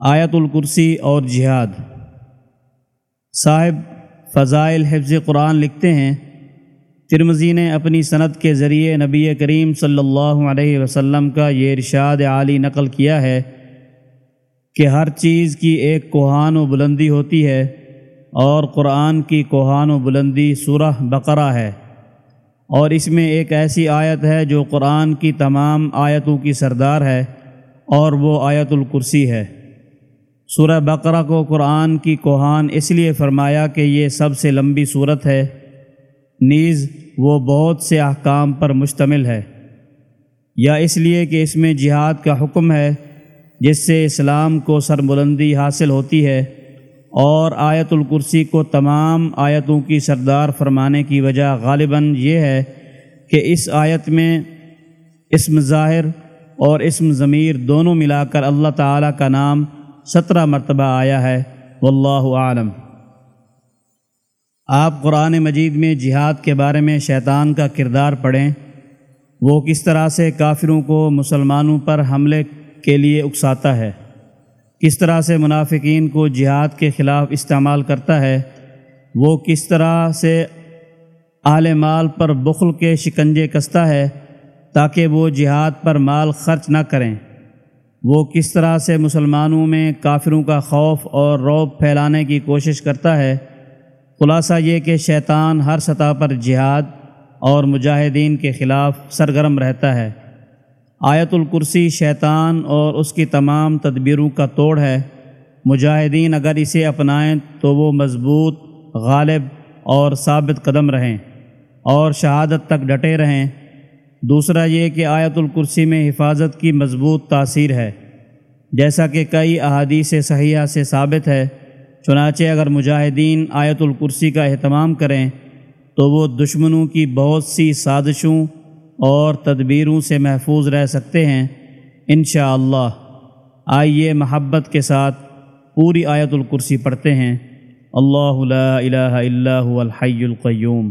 آیت الکرسی اور جہاد۔ صاحب فضائل حفظ قرآن لکھتے ہیں۔ ترمزی نے اپنی صنعت کے ذریعے نبی کریم صلی اللہ علیہ وسلم کا یہ ارشاد عالی نقل کیا ہے کہ ہر چیز کی ایک کوہان و بلندی ہوتی ہے اور قرآن کی کوہان و بلندی سورہ بقرہ ہے۔ اور اس میں ایک ایسی آیت ہے جو قرآن کی تمام آیتوں کی سردار ہے اور وہ آیت الکرسی ہے۔ سورہ بقرہ کو قرآن کی کوہان اس لیے فرمایا کہ یہ سب سے لمبی صورت ہے۔ نیز وہ بہت سے احکام پر مشتمل ہے۔ یا اس لیے کہ اس میں جہاد کا حکم ہے، جس سے اسلام کو سر بلندی حاصل ہوتی ہے۔ اور آیت الکرسی کو تمام آیتوں کی سردار فرمانے کی وجہ غالباً یہ ہے کہ اس آیت میں اسم ظاہر اور اسم ضمیر دونوں ملا کر اللہ تعالیٰ کا نام سترہ مرتبہ آیا ہے، واللہ عالم آپ قرآن مجید میں جہاد کے بارے میں شیطان کا کردار پڑھیں۔ وہ کس طرح سے کافروں کو مسلمانوں پر حملے کے لیے اکساتا ہے؟ کس طرح سے منافقین کو جہاد کے خلاف استعمال کرتا ہے؟ وہ کس طرح سے اعلی مال پر بخل کے شکنجے کستا ہے تاکہ وہ جہاد پر مال خرچ نہ کریں؟ وہ کس طرح سے مسلمانوں میں کافروں کا خوف اور روب پھیلانے کی کوشش کرتا ہے، خلاصہ یہ کہ شیطان ہر سطح پر جہاد اور مجاہدین کے خلاف سرگرم رہتا ہے۔ آیت الکرسی شیطان اور اس کی تمام تدبیروں کا توڑ ہے۔ مجاہدین اگر اسے اپنائیں تو وہ مضبوط، غالب اور ثابت قدم رہیں اور شہادت تک ڈٹے رہیں۔ دوسرا یہ کہ آیت الکرسی میں حفاظت کی مضبوط تاثیر ہے۔ جیسا کہ کئی احادیث صحیحہ سے ثابت ہے، چنانچہ اگر مجاہدین آیت الکرسی کا اہتمام کریں، تو وہ دشمنوں کی بہت سی سازشوں اور تدبیروں سے محفوظ رہ سکتے ہیں۔ انشاءاللہ۔ اللہ آئیے محبت کے ساتھ پوری آیت الکرسی پڑھتے ہیں۔ اللہ لا الہ الا هو الحی القیوم۔